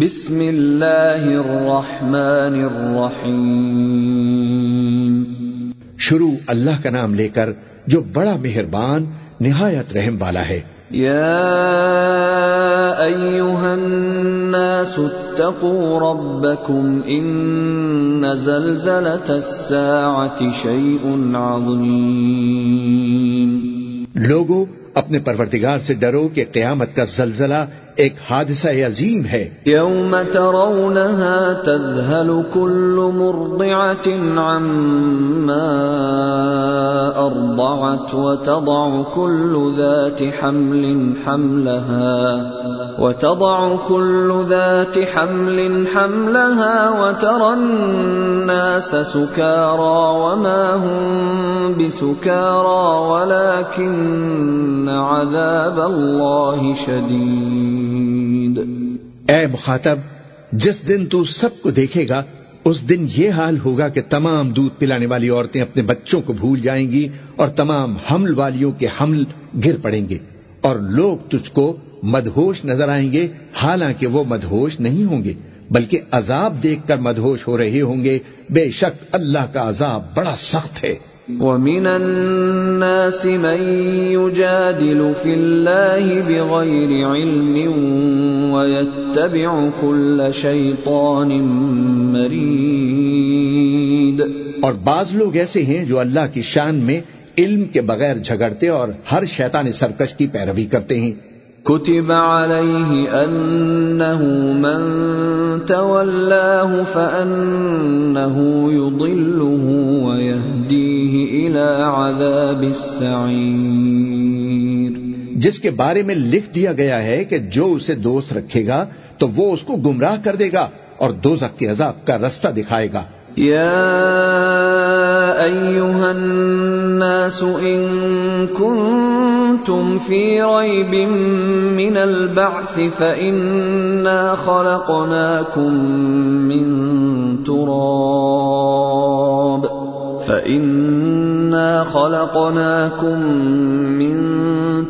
بسم اللہ الرحمن الرحیم۔ شروع اللہ کا نام لے کر جو بڑا مہربان نہایت رحم والا ہے۔ یا ایوہا الناس اتقوا ربکم ان زلزلت الساعة شیء عظیم۔ لوگو اپنے پروردگار سے ڈرو کہ قیامت کا زلزلہ ایک حادثہ عظیم ہے۔ یوم ترونها تذهل كل مرضعة عما ارضعت وتضع كل ذات حمل حملها وتضع كل ذات حمل حملها وترى الناس سكارى وما هم بسكارى ولكن عذاب الله شديد اے مخاطب، جس دن تو سب کو دیکھے گا، اس دن یہ حال ہوگا کہ تمام دودھ پلانے والی عورتیں اپنے بچوں کو بھول جائیں گی اور تمام حمل والیوں کے حمل گر پڑیں گے اور لوگ تجھ کو مدہوش نظر آئیں گے، حالانکہ وہ مدہوش نہیں ہوں گے، بلکہ عذاب دیکھ کر مدہوش ہو رہے ہوں گے۔ بے شک اللہ کا عذاب بڑا سخت ہے۔ ومن الناس من يجادل في الله بغير علم ويتبع كل شيطان مريد. اور بعض لوگ ایسے ہیں جو اللہ کی شان میں علم کے بغیر جھگڑتے اور ہر شیطان سرکش کی پیروی کرتے ہیں۔ كتب عليه أنه من تولاه فأنه يضله ويهديه إلى عذاب السعير۔ جس کے بارے میں لکھ دیا گیا ہے کہ جو اسے دوست رکھے گا تو وہ اس کو گمراہ کر دے گا اور دوزخ کے عذاب کا رستہ دکھائے گا۔ يا أيها الناس إن كنتم في ريب من البعث فإنا خلقناكم من تراب۔ فإنا خلقناكم من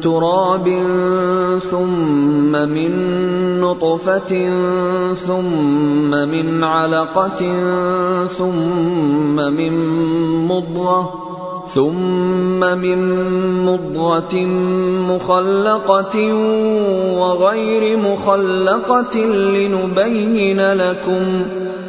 تراب ثم من نطفة ثم من علقة ثم من مضغة ثم من مضغة مخلقة وغير مخلقة لنبين لكم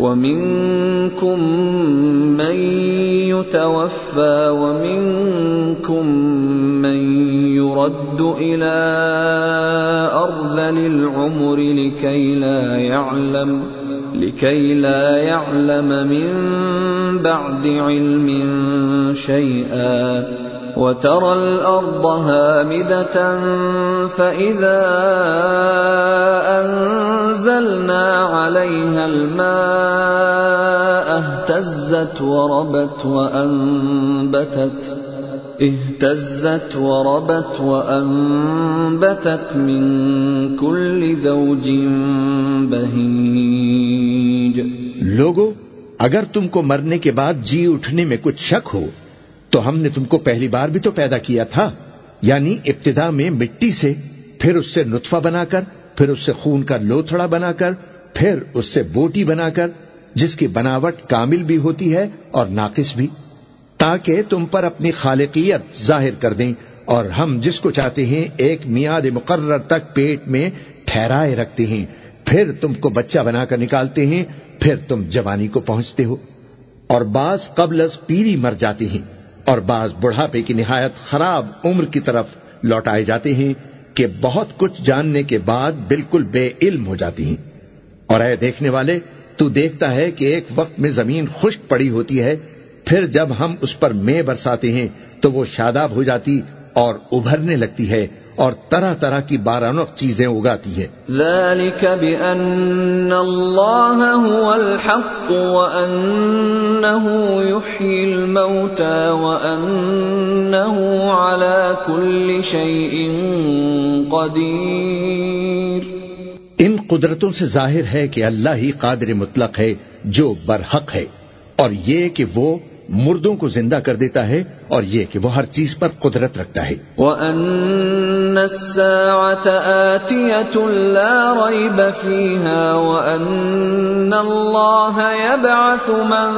ومنكم من يتوفى ومنكم من يرد إلى أرذل العمر لكي لا يعلم، لكي لا يعلم من بعد علم شيئا. وترى الأرض هامدة فإذا أنزلنا عليها الماء اهتزت وربت وأنبتت اهتزت وربت وأنبتت من كل زوج بهيج لوگو، اگر تم کو مرنے کے بعد جی اٹھنے میں کچھ شک ہو تو ہم نے تم کو پہلی بار بھی تو پیدا کیا تھا۔ یعنی ابتدا میں مٹی سے، پھر اس سے نطفہ بنا کر پھر اس سے خون کا لوتھڑا بنا کر پھر اس سے بوٹی بنا کر جس کی بناوٹ کامل بھی ہوتی ہے اور ناقص بھی۔ تاکہ تم پر اپنی خالقیت ظاہر کر دیں اور ہم جس کو چاہتے ہیں ایک میاد مقرر تک پیٹ میں ٹھہرائے رکھتے ہیں۔ پھر تم کو بچہ بنا کر نکالتے ہیں، پھر تم جوانی کو پہنچتے ہو۔ اور بعض قبل از پیری مر جاتے ہیں۔ اور بعض بڑھاپے کی نہایت خراب عمر کی طرف لوٹائے جاتے ہیں کہ بہت کچھ جاننے کے بعد بالکل بے علم ہو جاتی ہیں۔ اور اے دیکھنے والے، تو دیکھتا ہے کہ ایک وقت میں زمین خشک پڑی ہوتی ہے، پھر جب ہم اس پر مے برساتے ہیں، تو وہ شاداب ہو جاتی اور ابھرنے لگتی ہے۔ اور طرح طرح کی بارانق چیزیں اگاتی ہے۔ ذلك بأن الله هو الحق وأنه يحيي الموتى وأنه على كل شيء قدير۔ ان قدرتوں سے ظاہر ہے کہ اللہ ہی قادر مطلق ہے جو برحق ہے اور یہ کہ وہ مردوں کو زندہ کر دیتا ہے اور یہ کہ وہ ہر چیز پر قدرت رکھتا ہے۔ وَأَنَّ السَّاعَةَ آتِيَةٌ لَا رَيْبَ فِيهَا وَأَنَّ اللَّهَ يَبْعَثُ مَن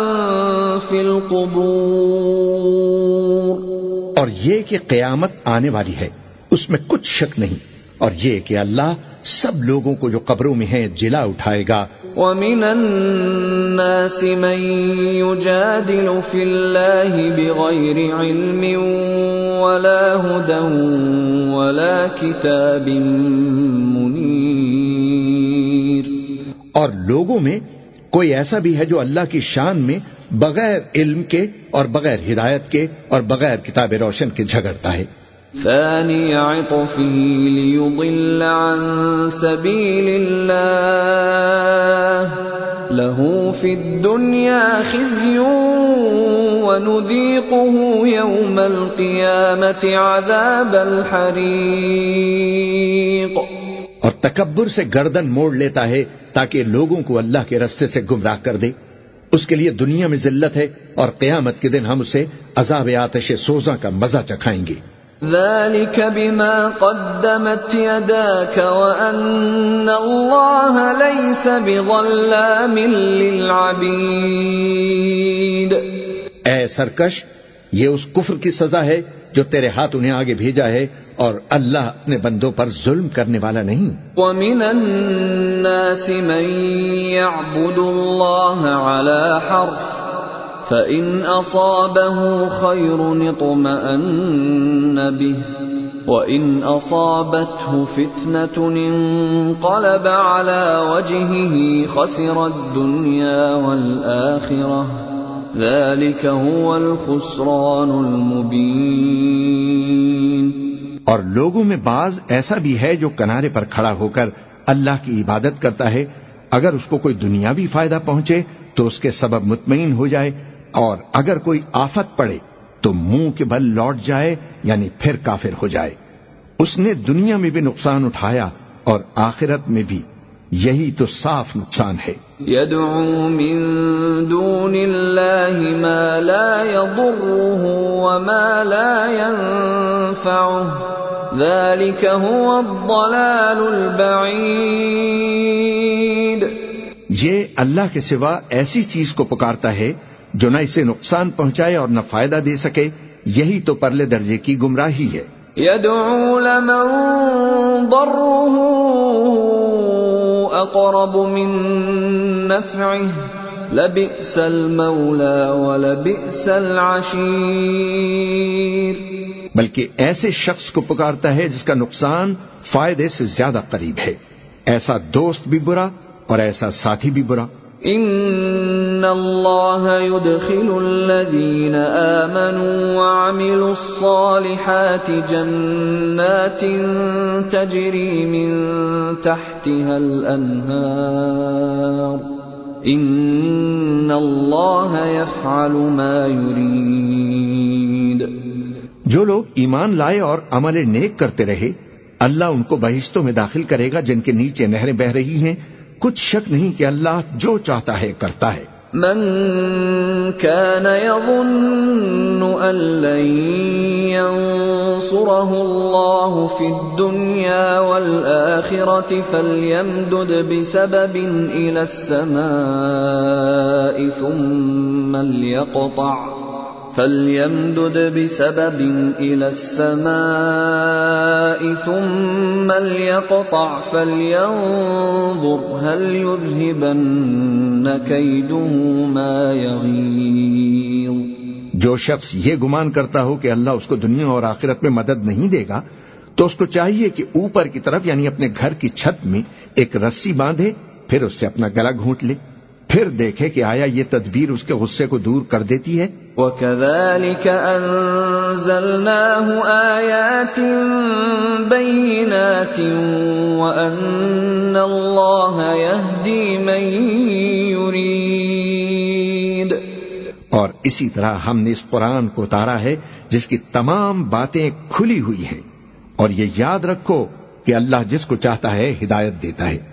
فِي الْقُبُورِ۔ اور یہ کہ قیامت آنے والی ہے اس میں کچھ شک نہیں۔ اور یہ کہ اللہ سب لوگوں کو جو قبروں میں ہیں جلا اٹھائے گا۔ وَمِنَ النَّاسِ مَن يُجَادِلُ فِي اللَّهِ بِغَيْرِ عِلْمٍ وَلَا هُدًى وَلَا كِتَابٍ مُنِيرٍ. اور لوگوں میں کوئی ایسا بھی ہے جو اللہ کی شان میں بغیر علم کے اور بغیر ہدایت کے اور بغیر کتاب روشن کے جھگڑتا ہے۔ ثاني عطفه ليضل عن سبيل الله. له في الدنيا خزي ونذيقه يوم القيامة عذاب الحريق. اور تکبر سے گردن موڑ لیتا ہے تاکہ لوگوں کو اللہ کے رستے سے گمراہ کر دے۔ اس کے لیے دنیا میں ذلت ہے اور قیامت کے دن ہم اسے عذاب آتش سوزاں کا مزہ چکھائیں گے۔ ذلك بما قدمت يداك وأن الله ليس بظلام للعبيد اے سرکش یہ اس کفر کی سزا ہے جو تیرے ہاتھ انہیں آگے بھیجا ہے اور اللہ اپنے بندوں پر ظلم کرنے والا نہیں۔ وَمِنَ النَّاسِ مَن يَعْبُدُ اللَّهَ عَلَى حَرْفٍ فإن أصابه خير اطمأن به وإن أصابته فتنة انقلب على وجهه خسر الدنيا والآخرة ذلك هو الخسران المبين اور لوگوں میں بعض ایسا بھی ہے جو کنارے پر کھڑا ہو کر اللہ کی عبادت کرتا ہے۔ اگر اس کو کوئی دنیاوی فائدہ پہنچے تو اس کے سبب مطمئن ہو جائے۔ اور اگر کوئی آفت پڑے تو منہ کے بل لوٹ جائے یعنی پھر کافر ہو جائے۔ اس نے دنیا میں بھی نقصان اٹھایا اور آخرت میں بھی یہی تو صاف نقصان ہے۔ يدعو من دون الله ما لا يضره وما لا ينفعه ذلك هو الضلال البعيد یہ اللہ کے سوا ایسی چیز کو پکارتا ہے جو نہ اسے نقصان پہنچائے اور نہ فائدہ دے سکے یہی تو پرلے درجے کی گمراہی ہے۔ يدعو لمن ضره اقرب من نفعه لبئس المولى ولبئس العشير۔ بلکہ ایسے شخص کو پکارتا ہے جس کا نقصان فائدے سے زیادہ قریب ہے۔ ایسا دوست بھی برا اور ایسا ساتھی بھی برا۔ ان الله يدخل الذين امنوا وعملوا الصالحات جنات تجري من تحتها الانهار ان الله يفعل ما يريد جو لوگ ایمان لائے اور عمل نیک کرتے رہے، اللہ ان کو بہشتوں میں داخل کرے گا جن کے نیچے نہریں بہ رہی ہیں کچھ شک نہیں کہ اللہ جو چاہتا ہے کرتا ہے۔ من كان يظن أن لن ينصره الله في الدنيا والآخرة فليمدد بسبب إلى السماء ثم ليقطع فليمدد بسبب إلى السماء ثم ليقطع فلينظر هل يذهبن كيده ما يغيظ جو شخص یہ گمان کرتا ہو کہ اللہ اس کو دنیا اور آخرت میں مدد نہیں دے گا، تو اس کو چاہیے کہ اوپر کی طرف یعنی اپنے گھر کی چھت میں، ایک رسی باندھے، پھر اس سے اپنا گلا گھونٹ لے۔ پھر دیکھے کہ آیا یہ تدبیر اس کے غصے کو دور کر دیتی ہے۔ وَكَذَلِكَ أَنزَلْنَاهُ آيَاتٍ بَيِّنَاتٍ وَأَنَّ اللَّهَ يَهْدِي مَن يُرِيدُ۔ اور اسی طرح ہم نے اس قرآن کو اتارا ہے جس کی تمام باتیں کھلی ہوئی ہیں۔ اور یہ یاد رکھو کہ اللہ جس کو چاہتا ہے ہدایت دیتا ہے۔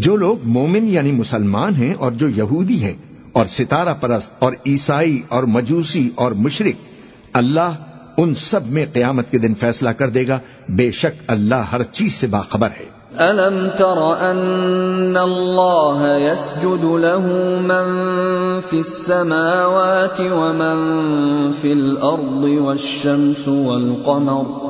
جو لوگ مومن یعنی مسلمان ہیں اور جو یہودی ہیں اور ستارہ پرست اور عیسائی اور مجوسی اور مشرق اللہ ان سب میں قیامت کے دن فیصلہ کر دے گا۔ بے شک اللہ ہر چیز سے باخبر ہے۔ ألم تر أن الله يسجد له من في السماوات ومن في الأرض والشمس والقمر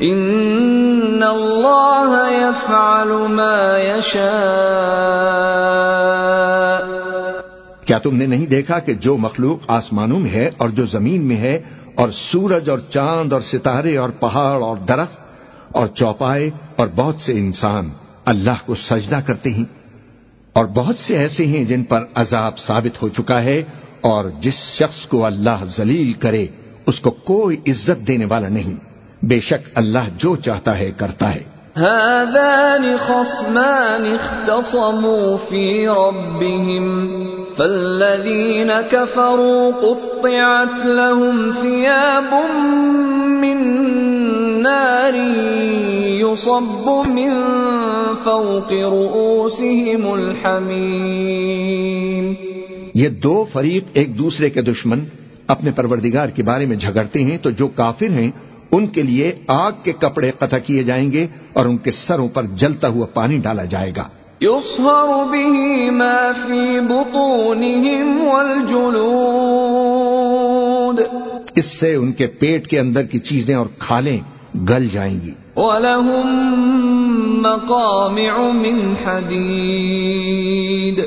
ان اللہ يفعل ما يشاء کیا تم نے نہیں دیکھا کہ جو مخلوق آسمانوں میں ہے اور جو زمین میں ہے اور سورج اور چاند اور ستارے اور پہاڑ اور درخت اور چوپائے اور بہت سے انسان اللہ کو سجدہ کرتے ہیں اور بہت سے ایسے ہیں جن پر عذاب ثابت ہو چکا ہے اور جس شخص کو اللہ ذلیل کرے اس کو کوئی عزت دینے والا نہیں۔ بے شک اللہ جو چاہتا ہے کرتا ہے۔ هذان خصمان اختصموا في ربهم فالذين كفروا قطعت لهم ثياب من نار يصب من فوق رؤوسهم الحميم یہ دو فریق ایک دوسرے کے دشمن اپنے پروردگار کے بارے میں جھگڑتے ہیں تو جو کافر ہیں ان کے لیے آگ کے کپڑے قطع کیے جائیں گے اور ان کے سروں پر جلتا ہوا پانی ڈالا جائے گا۔ به ما بطونهم والجلود۔ اس سے ان کے پیٹ کے اندر کی چیزیں اور کھالیں گل جائیں گی۔ وَلَهُم مَقَامِعُ مِنْ حَدِيدٍ۔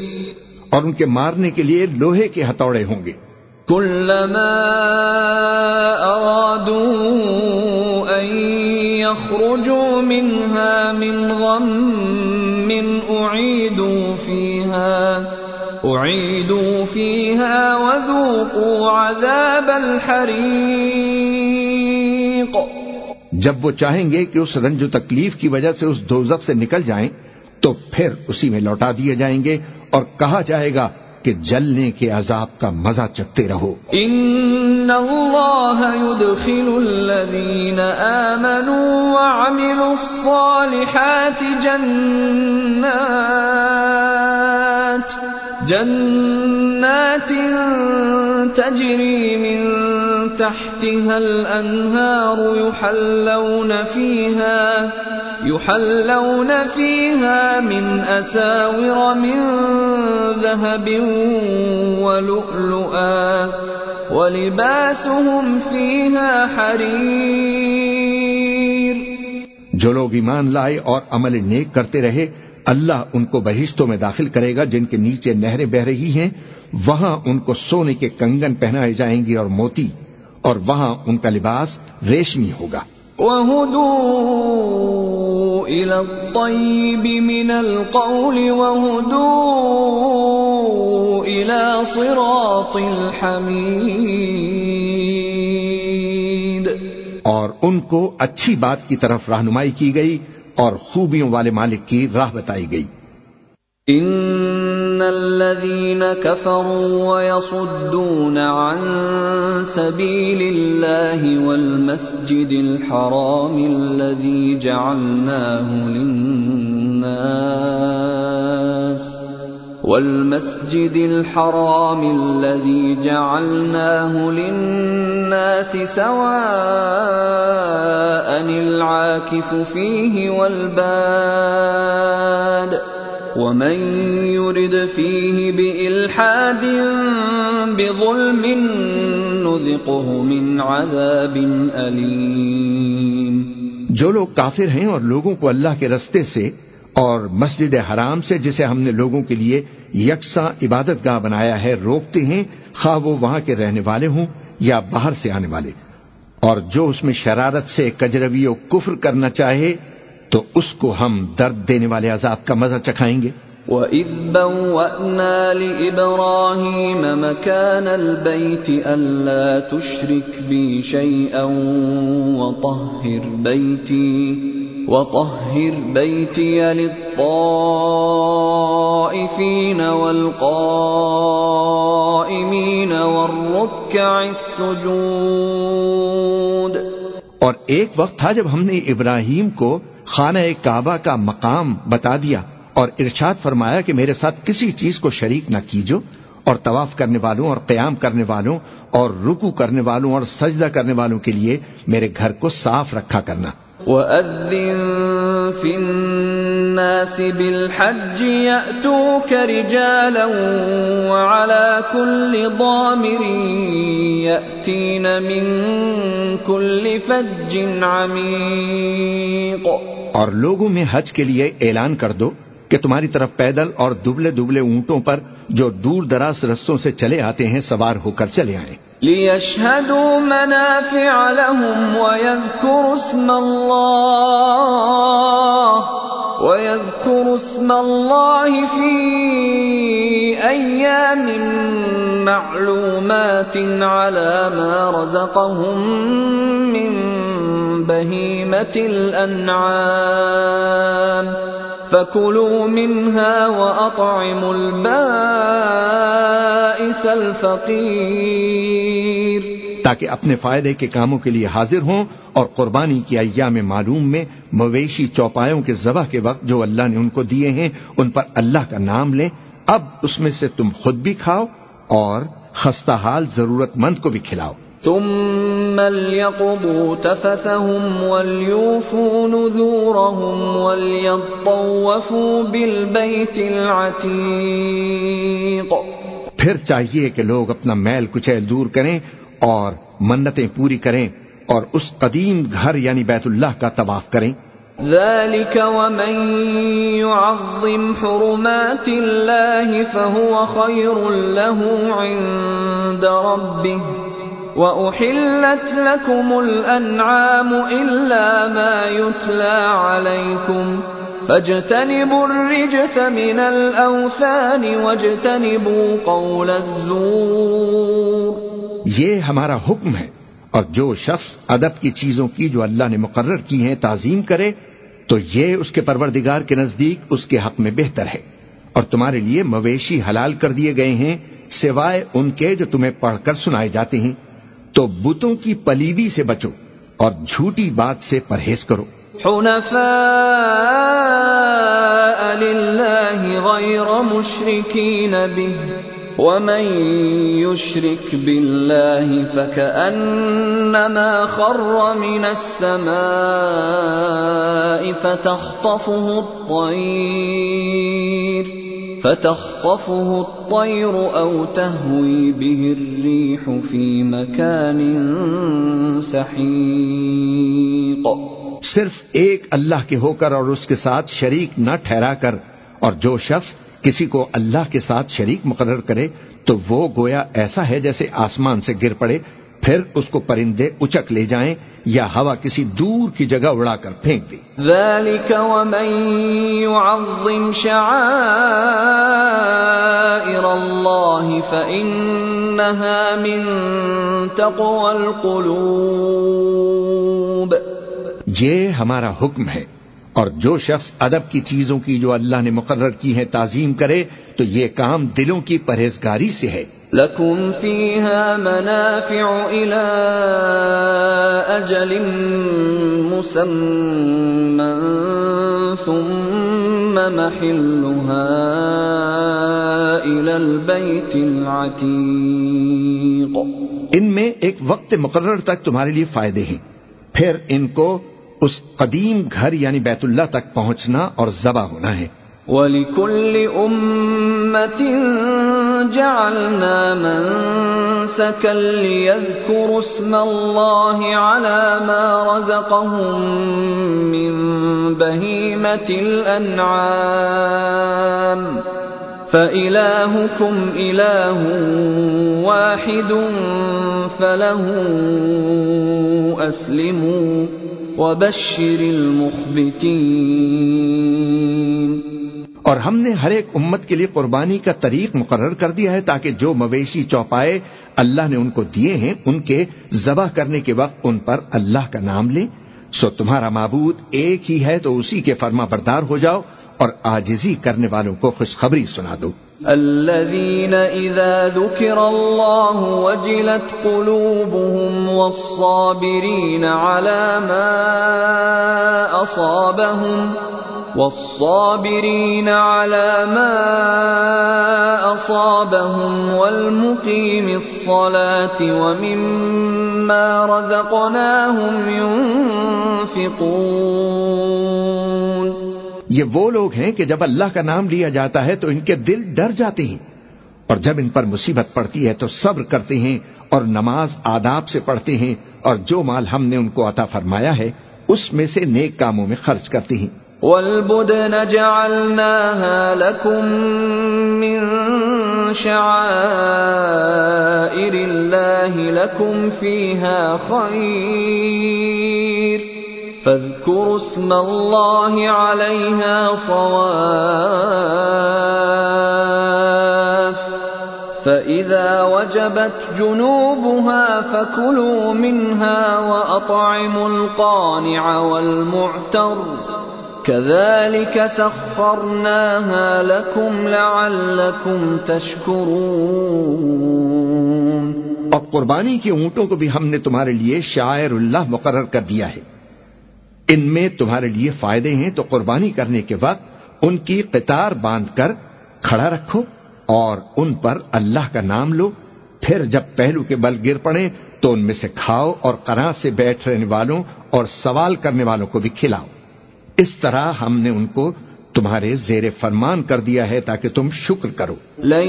اور ان کے مارنے کے لیے لوہے کے ہتھوڑے ہوں گے۔ كلما عذاب الحريق جب وہ چاہیں گے کہ اس رنج و تکلیف کی وجہ سے اس دوزخ سے نکل جائیں تو پھر اسی میں لوٹا دیے جائیں گے اور کہا جائے گا کہ جلنے کے عذاب کا مزہ چکتے رہو۔ ان اللہ يدخل الذین آمنوا وعملوا الصالحات جنات۔ جنات تجری من تحتها الانہار يحلون فيها يحلون فيها من أساور من ذهب ولؤلؤا ولباسهم فيها حرير جو لوگ ایمان لائے اور عمل نیک کرتے رہے اللہ ان کو بہشتوں میں داخل کرے گا جن کے نیچے نہریں بہ رہی ہیں وہاں ان کو سونے کے کنگن پہنائے جائیں گے اور موتی اور وہاں ان کا لباس ریشمی ہوگا۔ وهدوا إلى الطيب من القول وهدوا إلى صراط الحميد اور ان کو اچھی بات کی طرف رہنمائی کی گئی۔ اور خوبیوں والے مالک کی راہ بتائی گئی۔ ان الذين كفروا ويصدون عن سبيل الله والمسجد الحرام الذي جعلناه للناس والمسجد الحرام الذي جعلناه للناس سواء العاكف فيه والباد ومن يرد فيه بإلحاد بظلم نذقه من عذاب أليم جو لوگ کافر ہیں اور لوگوں کو اللہ کے رستے سے اور مسجد حرام سے جسے ہم نے لوگوں کے لیے یکساں عبادت گاہ بنایا ہے، روکتے ہیں، خواہ وہ وہاں کے رہنے والے ہوں یا باہر سے آنے والے۔ اور جو اس میں شرارت سے کجروی و کفر کرنا چاہے، تو اس کو ہم درد دینے والے عذاب کا مزہ چکھائیں گے۔ وَإِذْ بَوَّأْنَا لِإِبْرَاهِيمَ مَكَانَ الْبَيْتِ أَلَّا تُشْرِكْ بِي شَيْئًا وَطَهِّرْ بَيْتِي۔ وَطَهِّرْ بَيْتِيَ لِلطَّائِفِينَ وَالْقَائِمِينَ وَالرُّكَّعِ السُّجُودِ اور ایک وقت تھا جب ہم نے ابراہیم کو خانہ کعبہ کا مقام بتا دیا اور ارشاد فرمایا کہ میرے ساتھ کسی چیز کو شریک نہ کیجو اور طواف کرنے والوں اور قیام کرنے والوں اور رکو کرنے والوں اور سجدہ کرنے والوں کے لیے میرے گھر کو صاف رکھا کرنا۔ وَأَذِّن فِي النَّاسِ بِالْحَجِّ يَأْتُوكَ رِجَالًا وَعَلَى كُلِّ ضَامِرٍ يَأْتِينَ مِن كُلِّ فَجٍّ عَمِيقٍ اور لوگوں میں حج کے لیے اعلان کر دو کہ تمہاری طرف پیدل اور دبلے دبلے اونٹوں پر جو دور دراز رستوں سے چلے آتے ہیں سوار ہو کر چلے آئیں۔ لِيَشْهَدُوا مَنَافِعَ لَهُمْ وَيَذْكُرُوا اسْمَ اللَّهِ وَيَذْكُرُوا اسْمَ اللَّهِ فِي أَيَّامٍ مَّعْلُومَاتٍ عَلَى مَا رَزَقَهُم مِّن بَهِيمَةِ الْأَنْعَامِ فَكُلُوا مِنْهَا وَأَطْعِمُوا الْبَائِسَ الْفَقِيرَ تاکہ اپنے فائدے کے کاموں کے لیے حاضر ہوں اور قربانی کی ایام معلوم میں مویشی چوپایوں کے ذبح کے وقت جو اللہ نے ان کو دیے ہیں، ان پر اللہ کا نام لیں۔ اب اس میں سے تم خود بھی کھاؤ اور خستہ حال ضرورت مند کو بھی کھلاؤ۔ ثم ليقضوا تفثهم وليوفوا نذورهم وليطوفوا بالبيت العتيق. پھر چاہیے کہ لوگ اپنا میل کچیل دور کریں اور منتیں پوری کریں اور اس قدیم گھر یعنی بیت اللہ کا طواف کریں۔ ذلك ومن يعظم حرمات الله فهو خير له عند ربه. وَأُحِلَّتْ لَكُمُ الْأَنْعَامُ إِلَّا مَا يُتْلَى عَلَيْكُمْ فَاجْتَنِبُوا الرِّجْسَ مِنَ الْأَوْثَانِ وَاجْتَنِبُوا قَوْلَ الزُّورِ یہ ہمارا حکم ہے اور جو شخص ادب کی چیزوں کی جو اللہ نے مقرر کی ہیں تعظیم کرے، تو یہ اس کے پروردگار کے نزدیک اس کے حق میں بہتر ہے۔ اور تمہارے لیے مویشی حلال کر دیے گئے ہیں، سوائے ان کے جو تمہیں پڑھ کر سنائے جاتے ہیں۔ تو بتوں کی پلیدی سے بچو اور جھوٹی بات سے پرہیز کرو۔ حنفاء لله غير مشركين به ومن يشرك بالله فكأنما خر من السماء فتخطفه الطير فتخطفه الطير أو تهوي به الريح في مكان سحيق. صرف ایک اللہ کے ہو کر اور اس کے ساتھ شریک نہ ٹھہرا کر اور جو شخص کسی کو اللہ کے ساتھ شریک مقرر کرے تو وہ گویا ایسا ہے جیسے آسمان سے گر پڑے پھر اس کو پرندے اچک لے جائیں یا ہوا کسی دور کی جگہ اڑا کر پھینک دی ذلك ومن يعظم شعائر الله فإنها من تقوى القلوب۔ یہ ہمارا حکم ہے۔ اور جو شخص ادب کی چیزوں کی جو اللہ نے مقرر کی ہیں تعظیم کرے تو یہ کام دلوں کی پرہیزگاری سے ہے۔ لكم فيها منافع إلى أجل مسمى ثم محلها إلى البيت العتيق ان میں ایک وقت مقرر تک تمہارے لیے فائدے ہیں۔ پھر ان کو اس قدیم گھر یعنی بیت اللہ تک پہنچنا اور ذبح ہونا ہے۔ وَلِكُلِّ أُمَّةٍ جَعَلْنَا مَنْسَكًا لِيَذْكُرُوا اسْمَ اللَّهِ عَلَى مَا رَزَقَهُمْ مِنْ بَهِيمَةِ الْأَنْعَامِ فَإِلَاهُكُمْ إِلَاهٌ وَاحِدٌ فَلَهُ أَسْلِمُوا وَبَشِّرِ الْمُخْبِتِينَ اور ہم نے ہر ایک امت کے لیے قربانی کا طریق مقرر کر دیا ہے تاکہ جو مویشی چوپائے اللہ نے ان کو دیے ہیں، ان کے ذبح کرنے کے وقت ان پر اللہ کا نام لیں سو تمہارا معبود ایک ہی ہے تو اسی کے فرما بردار ہو جاؤ اور آجزی کرنے والوں کو خوشخبری سنا دو۔ الذين إذا ذكر الله وجلت قلوبهم والصابرين على ما أصابهم والصابرين على ما أصابهم والمقيم الصلاة ومما رزقناهم ينفقون یہ وہ لوگ ہیں کہ جب اللہ کا نام لیا جاتا ہے تو ان کے دل ڈر جاتے ہیں۔ اور جب ان پر مصیبت پڑتی ہے تو صبر کرتے ہیں اور نماز آداب سے پڑھتے ہیں اور جو مال ہم نے ان کو عطا فرمایا ہے، اس میں سے نیک کاموں میں خرچ کرتے ہیں۔ والبدن جعلناها لكم من شعائر الله لكم فيها خير فاذكروا اسم الله عليها صواف فإذا وجبت جنوبها فكلوا منها وأطعموا القانع والمعتر كذلك سخرناها لكم لعلكم تشكرون اور قربانی کے اونٹوں کو بھی ہم نے تمہارے لیے شاعر اللہ مقرر کر دیا ہے۔ ان میں تمہارے لیے فائدے ہیں، تو قربانی کرنے کے وقت ان کی قطار باندھ کر کھڑا رکھو اور ان پر اللہ کا نام لو۔ پھر جب پہلو کے بل گر پڑے، تو ان میں سے کھاؤ اور قرآ سے بیٹھ رہنے والوں اور سوال کرنے والوں کو بھی کھلاؤ۔ اس طرح ہم نے ان کو تمہارے زیر فرمان کر دیا ہے تاکہ تم شکر کرو۔ لن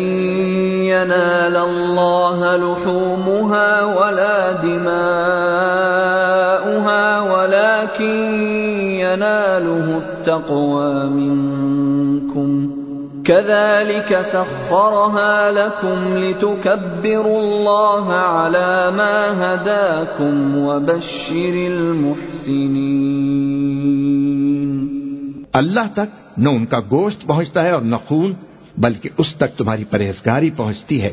ينال الله لحومها ولا دماؤها ولكن يناله التقوى منكم كذلك سخرها لكم لتكبروا الله على ما هداكم وبشر المحسنين۔ اللہ تک نہ ان کا گوشت پہنچتا ہے اور نہ خون، بلکہ اس تک تمہاری پرہیزگاری پہنچتی ہے۔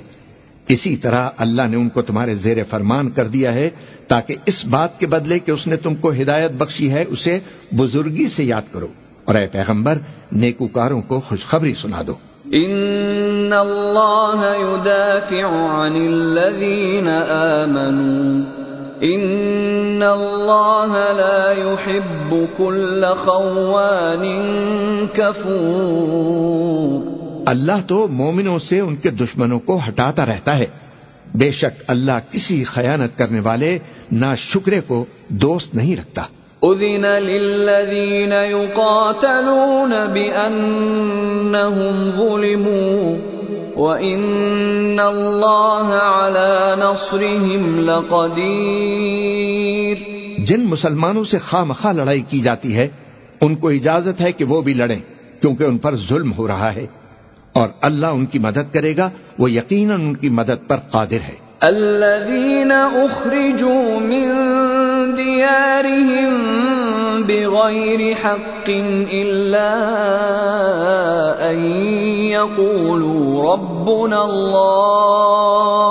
اسی طرح اللہ نے ان کو تمہارے زیر فرمان کر دیا ہے تاکہ اس بات کے بدلے کہ اس نے تم کو ہدایت بخشی ہے، اسے بزرگی سے یاد کرو۔ اور اے پیغمبر، نیکوکاروں کو خوشخبری سنا دو۔ ان اللہ يدافع عن الذين آمنوا۔ ان اللہ لا يحب كل خوان كفور اللہ تو مومنوں سے ان کے دشمنوں کو ہٹاتا رہتا ہے۔ بے شک اللہ کسی خیانت کرنے والے نہ شکرے کو دوست نہیں رکھتا۔ اذن للذین یقاتلون بأنهم ظلموا۔ وَإِنَّ اللَّهَ عَلَى نَصْرِهِمْ لَقَدِيرٌ جن مسلمانوں سے خامخواہ لڑائی کی جاتی ہے، ان کو اجازت ہے کہ وہ بھی لڑیں، کیونکہ ان پر ظلم ہو رہا ہے۔ اور اللہ ان کی مدد کرے گا، وہ یقیناً ان کی مدد پر قادر ہے۔ الذين اخرجوا من ديارهم بغير حق الا ان يقولوا ربنا الله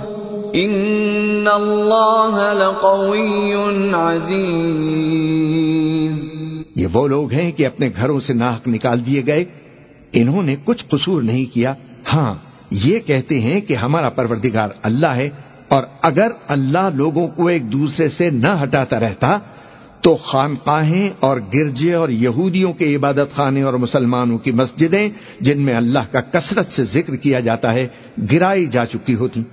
ان اللہ لقوی عزیز یہ وہ لوگ ہیں کہ اپنے گھروں سے ناحق نکال دیے گئے۔ انہوں نے کچھ قصور نہیں کیا۔ ہاں یہ کہتے ہیں کہ ہمارا پروردگار اللہ ہے اور اگر اللہ لوگوں کو ایک دوسرے سے نہ ہٹاتا رہتا، تو خانقاہیں اور گرجے اور یہودیوں کے عبادت خانے اور مسلمانوں کی مسجدیں، جن میں اللہ کا کثرت سے ذکر کیا جاتا ہے، گرائی جا چکی ہوتی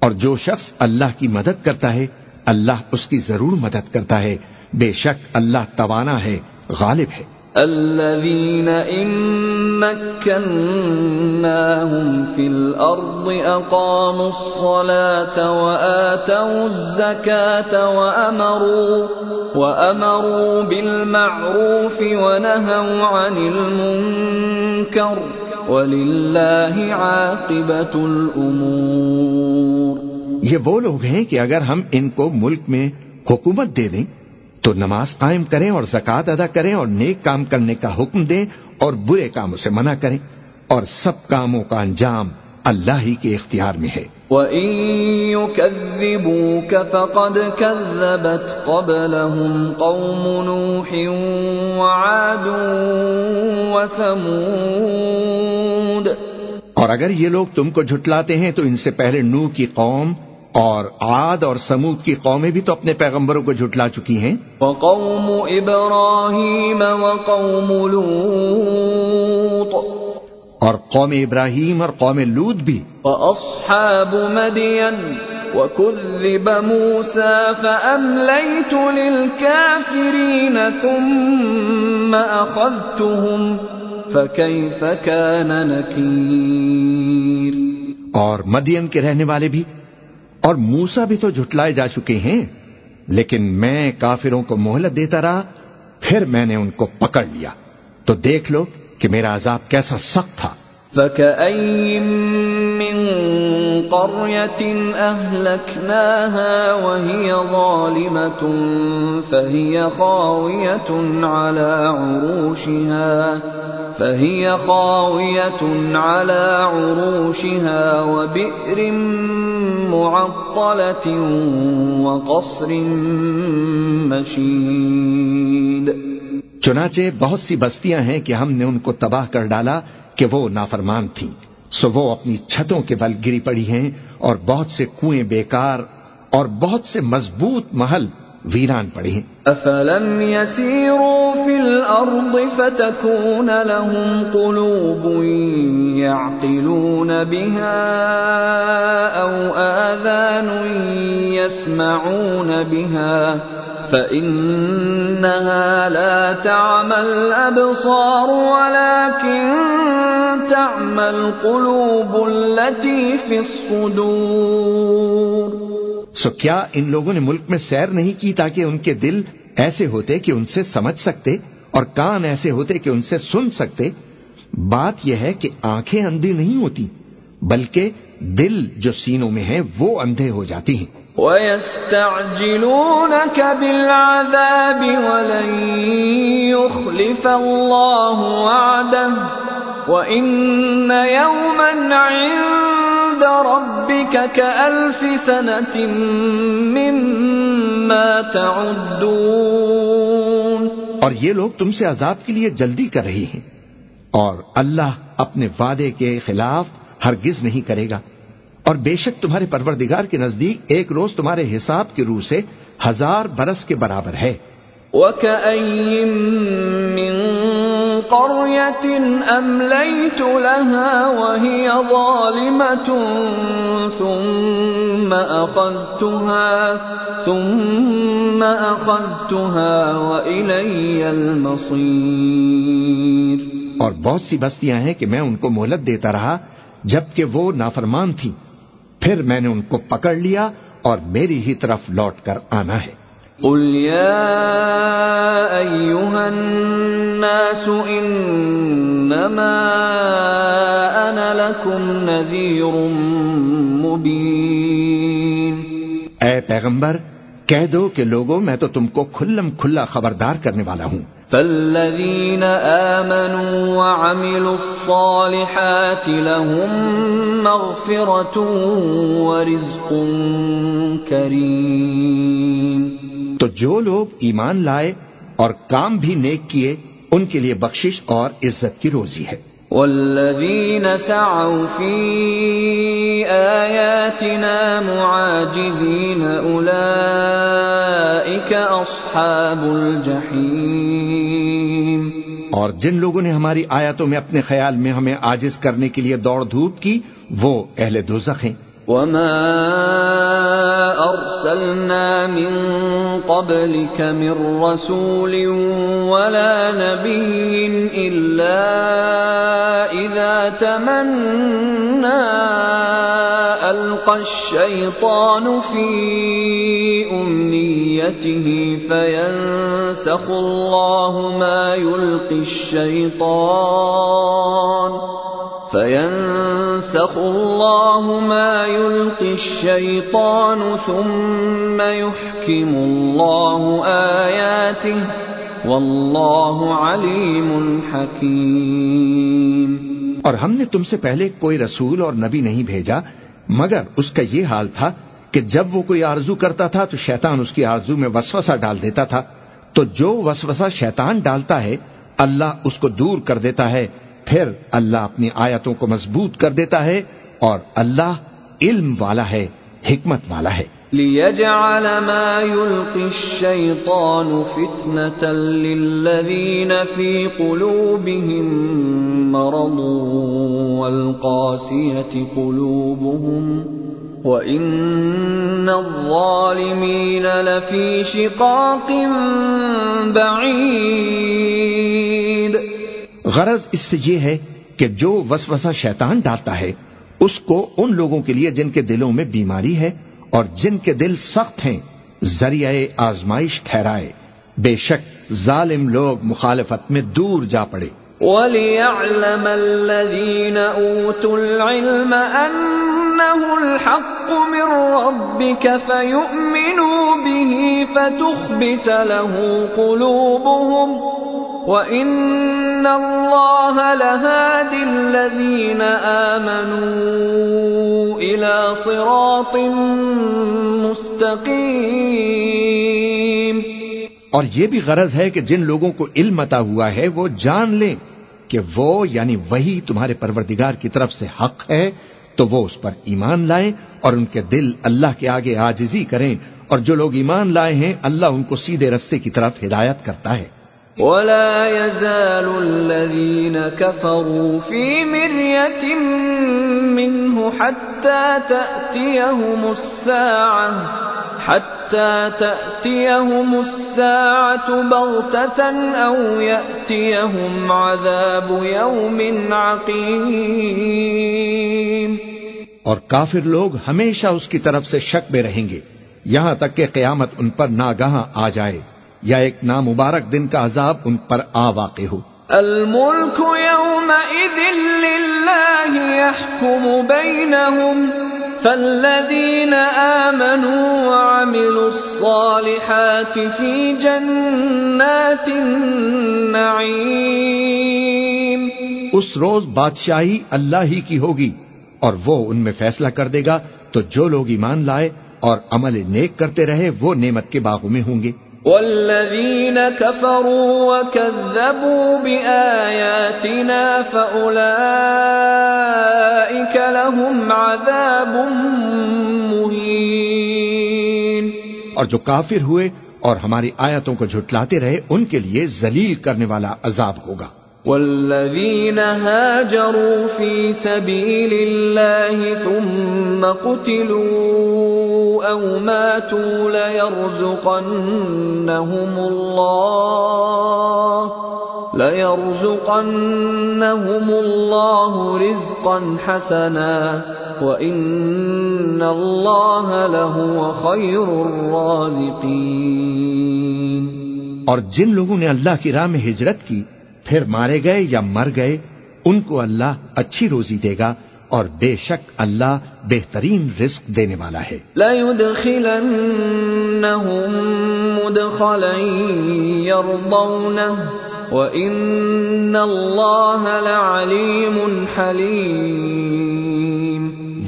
اور جو شخص اللہ کی مدد کرتا ہے اللہ اس کی ضرور مدد کرتا ہے۔ بے شک اللہ توانا ہے غالب ہے۔ الذين إن مكناهم في الأرض أقاموا الصلاة وآتوا الزكاة وأمروا, وأمروا بالمعروف ونهوا عن المنكر. ولله عاقبة الأمور یہ وہ لوگ ہیں کہ اگر ہم ان کو ملک میں حکومت دے دیں تو نماز قائم کریں اور زکوٰۃ ادا کریں اور نیک کام کرنے کا حکم دیں اور برے کاموں سے منع کریں۔ اور سب کاموں کا انجام اللہ ہی کے اختیار میں ہے۔ وَإِن يُكَذِّبُوكَ فَقَدْ كَذَّبَتْ قَبْلَهُمْ قَوْمُ نُوحٍ وَعَادٌ وَثَمُودَ اور اگر یہ لوگ تم کو جھٹلاتے ہیں تو ان سے پہلے نو کی قوم اور عاد اور سمود کی قومیں بھی تو اپنے پیغمبروں کو جھٹلا چکی ہیں۔ وقوم ابراہیم وقوم لوط۔ اور قوم ابراہیم اور قوم لوت بھی۔ واصحاب مدین۔ وكذب موسى فأمليت للكافرين ثم أخذتهم۔ فكيف كان نكير اور مدین کے رہنے والے بھی اور موسا بھی تو جھٹلائے جا چکے ہیں، لیکن میں کافروں کو مہلت دیتا رہا، پھر میں نے ان کو پکڑ لیا۔ تو دیکھ لو کہ میرا عذاب کیسا سخت تھا۔ فكأين من قرية أهلكناها وهي ظالمة فهي خاوية على عروشها چنانچہ بہت سی بستیاں ہیں کہ ہم نے ان کو تباہ کر ڈالا کہ وہ نافرمان تھیں سو وہ اپنی چھتوں کے بل گری پڑی ہیں اور بہت سے کنویں بیکار اور بہت سے مضبوط محل ویران پڑے ہیں۔ افلم يسيروا في الارض فتكون لهم قلوب يعقلون بها او اذان يسمعون بها فانها لا تعمى الابصار ولكن تعمى القلوب التي في الصدور۔ سو کیا ان لوگوں نے ملک میں سیر نہیں کی تاکہ ان کے دل ایسے ہوتے کہ ان سے سمجھ سکتے اور کان ایسے ہوتے کہ ان سے سن سکتے؟ بات یہ ہے کہ آنکھیں اندھی نہیں ہوتی بلکہ دل جو سینوں میں ہیں وہ اندھے ہو جاتی ہیں۔ وَيَسْتَعْجِلُونَكَ بِالْعَذَابِ وَلَن يُخْلِفَ اللَّهُ وَعْدَهُ۔ وَإِنَّ يَوْمًا عِندَ رَبِّكَ كَأَلْفِ سَنَةٍ مِّمَّا تَعُدُّونَ اور یہ لوگ تم سے عذاب کے لیے جلدی کر رہی ہیں۔ اور اللہ اپنے وعدے کے خلاف ہرگز نہیں کرے گا۔ اور بے شک تمہارے پروردگار کے نزدیک ایک روز تمہارے حساب کی روح سے ہزار برس کے برابر ہے۔ وَكَأَيٍّ مِّن قَرْيَةٍ أَمْلَيْتُ لَهَا وَهِيَ ظَالِمَةٌ ثُمَّ أَخَذْتُهَا ثُمَّ أَخَذْتُهَا وَإِلَيَّ الْمَصِيرُ. اور بہت سی بستیاں ہیں کہ میں ان کو مہلت دیتا رہا، جبکہ وہ نافرمان تھی۔ پھر میں نے ان کو پکڑ لیا اور میری ہی طرف لوٹ کر آنا ہے۔ قل يا أيها الناس إنما أنا لكم نذير مبين اے پیغمبر کہہ دو کہ لوگوں میں تو تم کو کھلم کھلا خبردار کرنے والا ہوں۔ فالذين آمنوا وعملوا الصالحات لهم مغفرة ورزق كريم تو جو لوگ ایمان لائے اور کام بھی نیک کیے ان کے لیے بخشش اور عزت کی روزی ہے۔ والذين سعوا في آياتنا معاجزين أولئك أصحاب الجحيم اور جن لوگوں نے ہماری آیاتوں میں اپنے خیال میں ہمیں عاجز کرنے کے لیے دوڑ دھوپ کی وہ اہل دوزخ ہیں۔ وما أرسلنا من قبلك من رسول ولا نبي إلا إذا تمنى ألقى الشيطان في أمنيته فينسخ الله ما يلقي الشيطان فينسخ الله ما يلقي الشيطان ثم يحكم الله آياته والله عليم حكيم اور ہم نے تم سے پہلے کوئی رسول اور نبی نہیں بھیجا، مگر اس کا یہ حال تھا کہ جب وہ کوئی آرزو کرتا تھا تو شیطان اس کی آرزو میں وسوسہ ڈال دیتا تھا۔ تو جو وسوسہ شیطان ڈالتا ہے، اللہ اس کو دور کر دیتا ہے۔ پھر اللہ اپنی آیتوں کو مضبوط کر دیتا ہے اور اللہ علم والا ہے، حکمت والا ہے۔ ليجعل ما يلقي الشيطان فتنة للذين في قلوبهم مرض والقاسية قلوبهم وإن الظالمين لفي شقاق بعيد غرض اس سے یہ ہے کہ جو وسوسہ شیطان ڈالتا ہے، اس کو ان لوگوں کے لیے جن کے دلوں میں بیماری ہے اور جن کے دل سخت ہیں، ذریعہ آزمائش ٹھہرائے۔ بے شک ظالم لوگ مخالفت میں دور جا پڑے۔ وَلِيَعْلَمَ الَّذِينَ أُوتُوا الْعِلْمَ أَنَّهُ الْحَقُّ مِنْ رَبِّكَ فَيُؤْمِنُوا بِهِ فَتُخْبِتَ لَهُ قُلُوبُهُمْ وَإِنَّ اللَّهَ لَهَادِ الَّذِينَ آمَنُوا إِلَى صِرَاطٍ مُسْتَقِيمٍ اور یہ بھی غرض ہے کہ جن لوگوں کو علم عطا ہوا ہے وہ جان لیں کہ وہ یعنی وہی تمہارے پروردگار کی طرف سے حق ہے، تو وہ اس پر ایمان لائیں اور ان کے دل اللہ کے آگے آجزی کریں۔ اور جو لوگ ایمان لائے ہیں، اللہ ان کو سیدھے رستے کی طرف ہدایت کرتا ہے۔ ولا يزال الذين كفروا في مرية منه حتى تأتيهم الساعة، حتى تأتيهم الساعة بغتة أو يأتيهم عذاب يوم عقيم. اور کافر لوگ ہمیشہ اس کی طرف سے شک میں رہیں گے، یہاں تک کہ قیامت ان پر ناگاہ آ جائے۔ یا ایک نامبارک دن کا عذاب ان پر آ واقع ہو۔ الملك يومئذ لله يحكم بينهم فالذين آمنوا وعملوا الصالحات في جنات النعيم اس روز بادشاہی اللہ ہی کی ہوگی اور وہ ان میں فیصلہ کر دے گا تو جو لوگ ایمان لائے اور عمل نیک کرتے رہے وہ نعمت کے باغوں میں ہوں گے۔ والذین کفروا وکذبوا بآیاتنا فأولئیک لهم عذاب مہین۔ اور جو کافر ہوئے اور ہماری آیتوں کو جھٹلاتے رہے، ان کے لیے ذلیل کرنے والا عذاب ہوگا۔ والذين هاجروا في سبيل الله ثم قتلوا أو ماتوا ليرزقنهم الله ليرزقنهم الله رزقا حسنا وَإِنَّ اللَّهَ لَهُوَ خَيْرُ الرَّازِقِينَ اور جن لوگوں نے اللہ کی راہ میں ہجرت کی پھر مارے گئے یا مر گئے ان کو اللہ اچھی روزی دے گا اور بے شک اللہ بہترین رزق دینے والا ہے۔ لَيُدْخِلَنَّهُمْ مُدْخَلًا يَرْضَوْنَهُ وَإِنَّ اللَّهَ لَعَلِيمٌ حَلِيمٌ۔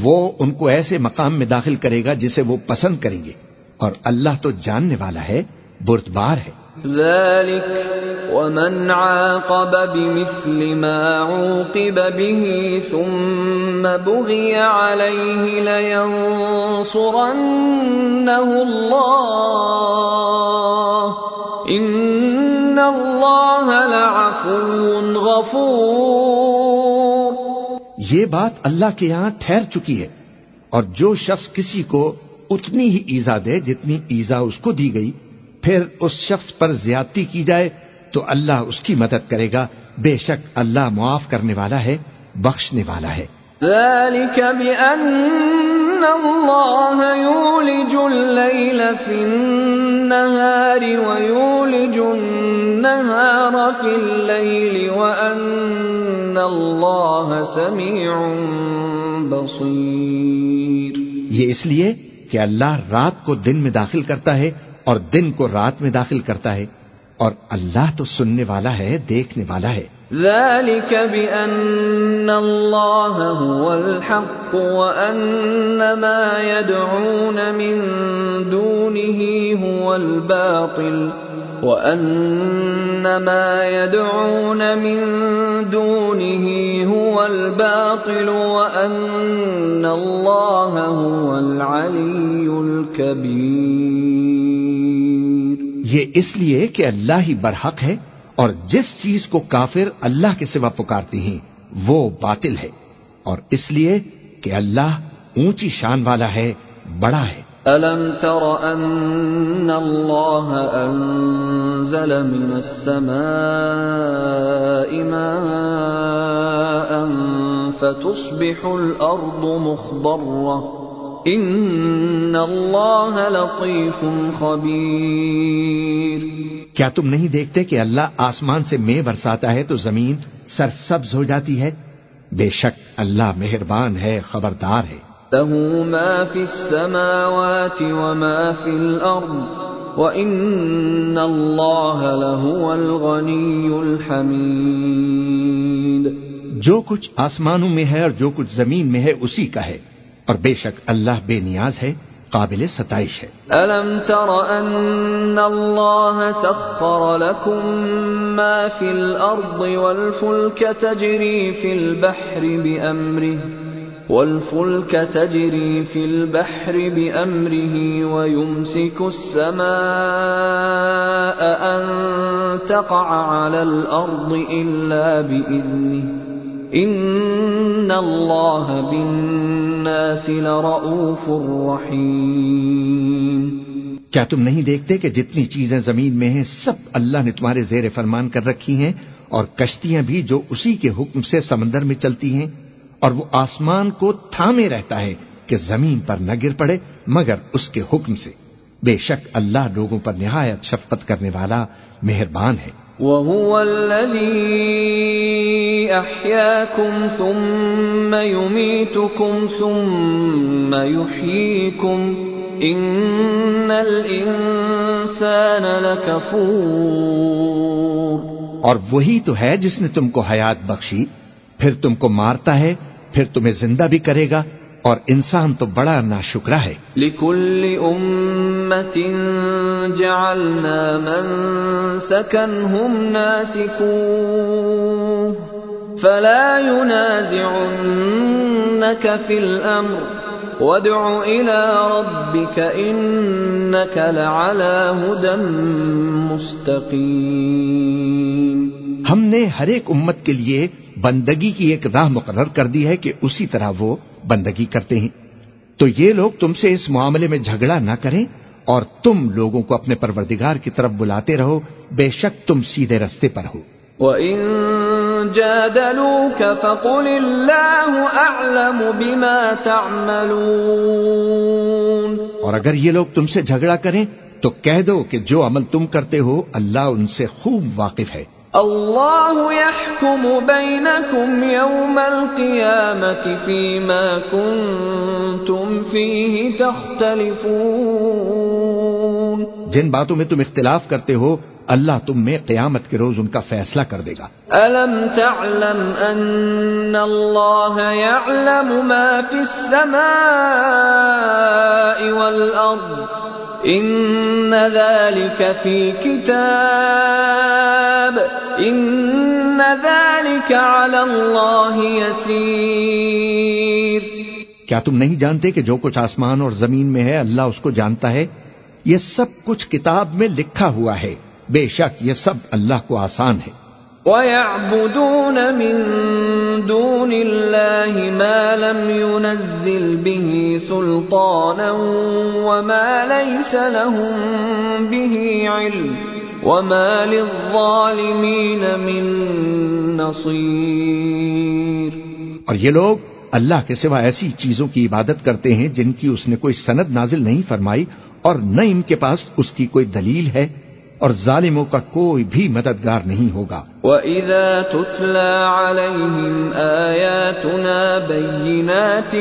وہ ان کو ایسے مقام میں داخل کرے گا جسے وہ پسند کریں گے۔ اور اللہ تو جاننے والا ہے بردبار ہے۔ ذلك ومن عاقب بمثل ما عوقب به ثم بغي عليه لينصرنه الله. إن الله لعفو غفور. یہ بات اللہ کے یہاں ٹھہر چکی ہے اور جو شخص کسی کو اتنی ہی ایزا دے جتنی ایزا اس کو دی گئی پھر اس شخص پر زیادتی کی جائے تو اللہ اس کی مدد کرے گا۔ بے شک اللہ معاف کرنے والا ہے بخشنے والا ہے۔ ذلك بأن الله يولج الليل في النهار ويولج النهار في الليل وأن الله سميع بصير یہ اس لیے کہ اللہ رات کو دن میں داخل کرتا ہے اور دن کو رات میں داخل کرتا ہے اور اللہ تو سننے والا ہے، دیکھنے والا ہے۔ ذلك بأن الله هو الحق وأن ما يدعون من دونه هو الباطل وأن ما يدعون من دونه هو الباطل وأن الله هو العلي الكبير یہ اس لیے کہ اللہ ہی برحق ہے اور جس چیز کو کافر اللہ کے سوا پکارتے ہیں، وہ باطل ہے۔ اور اس لیے کہ اللہ اونچی شان والا ہے، بڑا ہے۔ ألم تر أن الله أنزل من السماء ماء فتصبح الأرض مخضرة إن الله لطيف خبير۔ کیا تم نہیں دیکھتے کہ اللہ آسمان سے میں برساتا ہے تو زمین سرسبز ہو جاتی ہے؟ بے شک اللہ مہربان ہے خبردار ہے۔ له ما في السماوات وما في الأرض وإن الله لهو الغني الحميد۔ جو کچھ آسمانوں میں ہے اور جو کچھ زمین میں ہے اسی کا ہے۔ اور بے شک اللہ بے نیاز ہے، قابل ستائش ہے۔ ألم تر أن الله سخر لكم ما في الأرض والفلك تجري في البحر بأمره، والفلك تجري في البحر بأمره ويمسك السماء أن تقع على الأرض إلا بإذنه۔ إن الله بالناس لرؤوف رحيم کیا تم نہیں دیکھتے کہ جتنی چیزیں زمین میں ہیں، سب اللہ نے تمہارے زیر فرمان کر رکھی ہیں اور کشتیاں بھی جو اسی کے حکم سے سمندر میں چلتی ہیں؟ اور وہ آسمان کو تھامے رہتا ہے کہ زمین پر نہ گر پڑے مگر اس کے حکم سے۔ بے شک اللہ لوگوں پر نہایت شفقت کرنے والا مہربان ہے۔ وهو الذي أحياكم ثم يميتكم ثم يحييكم إن الإنسان لكفور اور وہی تو ہے جس نے تم کو حیات بخشی، پھر تم کو مارتا ہے، پھر تمہیں زندہ بھی کرے گا اور انسان تو بڑا ناشکرا ہے۔ لكل أمة جعلنا من سكنهم ناسكوه فلا ينازعنك في الأمر وادع إلى ربك إنك لعلى هدى مستقيم ہم نے ہر ایک امت کے لیے بندگی کی ایک راہ مقرر کر دی ہے کہ اسی طرح وہ بندگی کرتے ہیں۔ تو یہ لوگ تم سے اس معاملے میں جھگڑا نہ کریں اور تم لوگوں کو اپنے پروردگار کی طرف بلاتے رہو۔ بے شک تم سیدھے رستے پر ہو۔ وَإِن جادلوك فقل الله اعلم بما تعملون۔ اور اگر یہ لوگ تم سے جھگڑا کریں تو کہہ دو کہ جو عمل تم کرتے ہو اللہ ان سے خوب واقف ہے۔ الله يحكم بينكم يوم القيامة فيما كنتم فيه تختلفون جن باتوں میں تم اختلاف کرتے ہو اللہ تم میں قیامت کے روز ان کا فیصلہ کر دے گا۔ ألم تعلم أن الله يعلم ما في السماء والأرض إن ذلك في كتاب إن ذلك على الله يسير کیا تم نہیں جانتے کہ جو کچھ آسمان اور زمین میں ہے، اللہ اس کو جانتا ہے؟ یہ سب کچھ کتاب میں لکھا ہوا ہے۔ بے شک یہ سب اللہ کو آسان ہے۔ وَيَعْبُدُونَ مِن دُونِ اللَّهِ مَا لَمْ يُنَزِّلْ بِهِ سُلْطَانًا وَمَا لَيْسَ لَهُم بِهِ عِلْمٌ وَمَا لِلظَّالِمِينَ مِن نَصِيرٍ اور یہ لوگ اللہ کے سوا ایسی چیزوں کی عبادت کرتے ہیں جن کی اس نے کوئی سند نازل نہیں فرمائی اور نہ ان کے پاس اس کی کوئی دلیل ہے۔ اور ظالموں کا کوئی بھی مددگار نہیں ہوگا۔ وَإِذَا تُتْلَى عَلَيْهِمْ آيَاتُنَا بَيِّنَاتٍ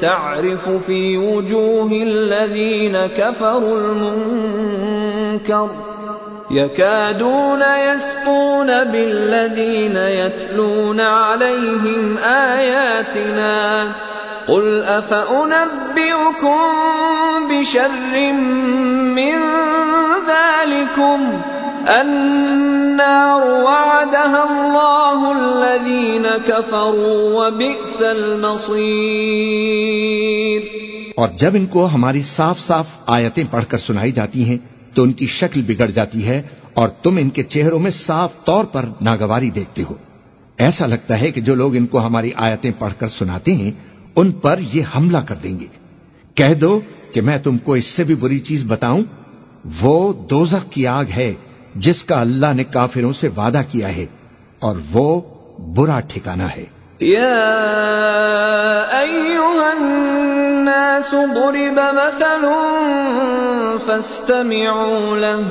تَعْرِفُ فِي وُجُوهِ الَّذِينَ كَفَرُوا الْمُنكَرُ يَكَادُونَ يَسْطُونَ بِالَّذِينَ يَتْلُونَ عَلَيْهِمْ آيَاتِنَا قل أفأنبئكم بشر من ذلكم؟ النار وعدها الله الذين كفروا وبئس المصير. اور جب ان کو ہماری صاف صاف آیتیں پڑھ کر سنائی جاتی ہیں، تو ان کی شکل بگڑ جاتی ہے اور تم ان کے چہروں میں صاف طور پر ناگواری دیکھتے ہو۔ ایسا لگتا ہے کہ جو لوگ ان کو ہماری آیتیں پڑھ کر سناتے ہیں ان پر یہ حملہ کر دیں گے۔ کہہ دو کہ میں تم کو اس سے بھی بری چیز بتاؤں، وہ دوزخ کی آگ ہے جس کا اللہ نے کافروں سے وعدہ کیا ہے، اور وہ برا ٹھکانہ ہے۔ الناس ضرب مثل فاستمعوا له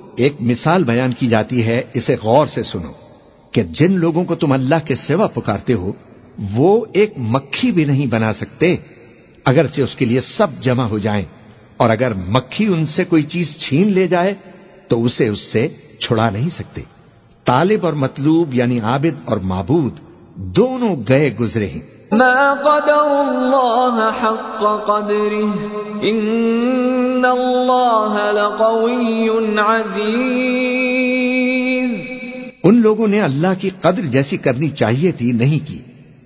ایک مثال بیان کی جاتی ہے، اسے غور سے سنو کہ جن لوگوں کو تم اللہ کے سوا پکارتے ہو، وہ ایک مکھی بھی نہیں بنا سکتے، اگرچہ اس کے لیے سب جمع ہو جائیں۔ اور اگر مکھی ان سے کوئی چیز چھین لے جائے، تو اسے اس سے چھڑا نہیں سکتے۔ طالب اور مطلوب یعنی عابد اور معبود دونوں گئے گزرے ہیں۔ ما قدر الله حق قدره ان عزيز ان لوگوں نے اللہ کی قدر جیسی کرنی چاہیے تھی نہیں کی۔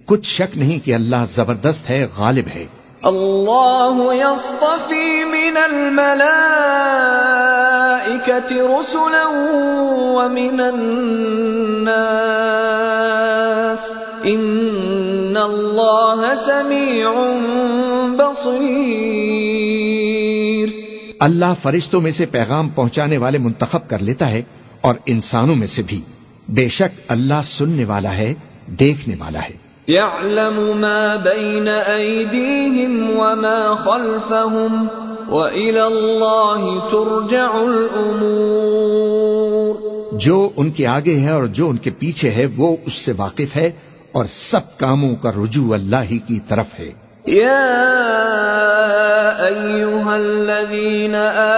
کچھ شک نہیں کہ اللہ زبردست ہے غالب ہے۔ اللہ يصطفی من الملائکة رسلا ومن الناس۔ ان اللہ سمیع بصیر اللہ فرشتوں میں سے پیغام پہنچانے والے منتخب کر لیتا ہے اور انسانوں میں سے بھی۔ بے شک اللہ سننے والا ہے دیکھنے والا ہے۔ يعلم ما بين أيديهم وما خلفهم وإلى الله ترجع الأمور جو ان کے آگے ہے اور جو ان کے پیچھے ہے وہ اس سے واقف ہے اور سب کاموں کا رجوع اللہ ہی کی طرف ہے۔ يا أيها الذين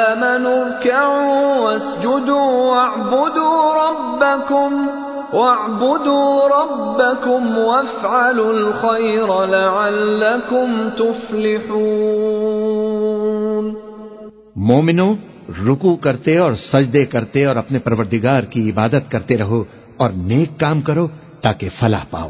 آمنوا اركعوا واسجدوا واعبدوا ربكم واعبدوا ربكم وافعلوا الخير لعلكم تفلحون. مومنو رکو کرتے اور سجدے کرتے اور اپنے پروردگار کی عبادت کرتے رہو اور نیک کام کرو تاکہ فلاح پاؤ۔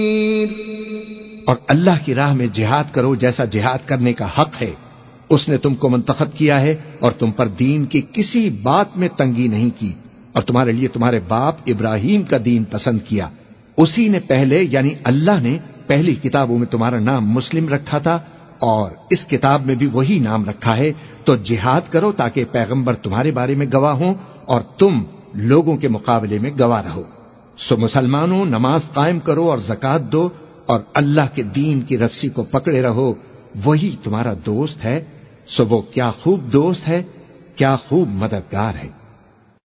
اور اللہ کی راہ میں جہاد کرو جیسا جہاد کرنے کا حق ہے۔ اس نے تم کو منتخب کیا ہے اور تم پر دین کی کسی بات میں تنگی نہیں کی اور تمہارے لیے تمہارے باپ ابراہیم کا دین پسند کیا۔ اسی نے پہلے یعنی اللہ نے پہلی کتابوں میں تمہارا نام مسلم رکھا تھا اور اس کتاب میں بھی وہی نام رکھا ہے۔ تو جہاد کرو تاکہ پیغمبر تمہارے بارے میں گواہ ہوں اور تم لوگوں کے مقابلے میں گواہ رہو۔ سو مسلمانوں، نماز قائم کرو اور زکات دو اور اللہ کے دین کی رسی کو پکڑے رہو، وہی تمہارا دوست ہے۔ سو وہ کیا خوب دوست ہے، کیا خوب مددگار ہے۔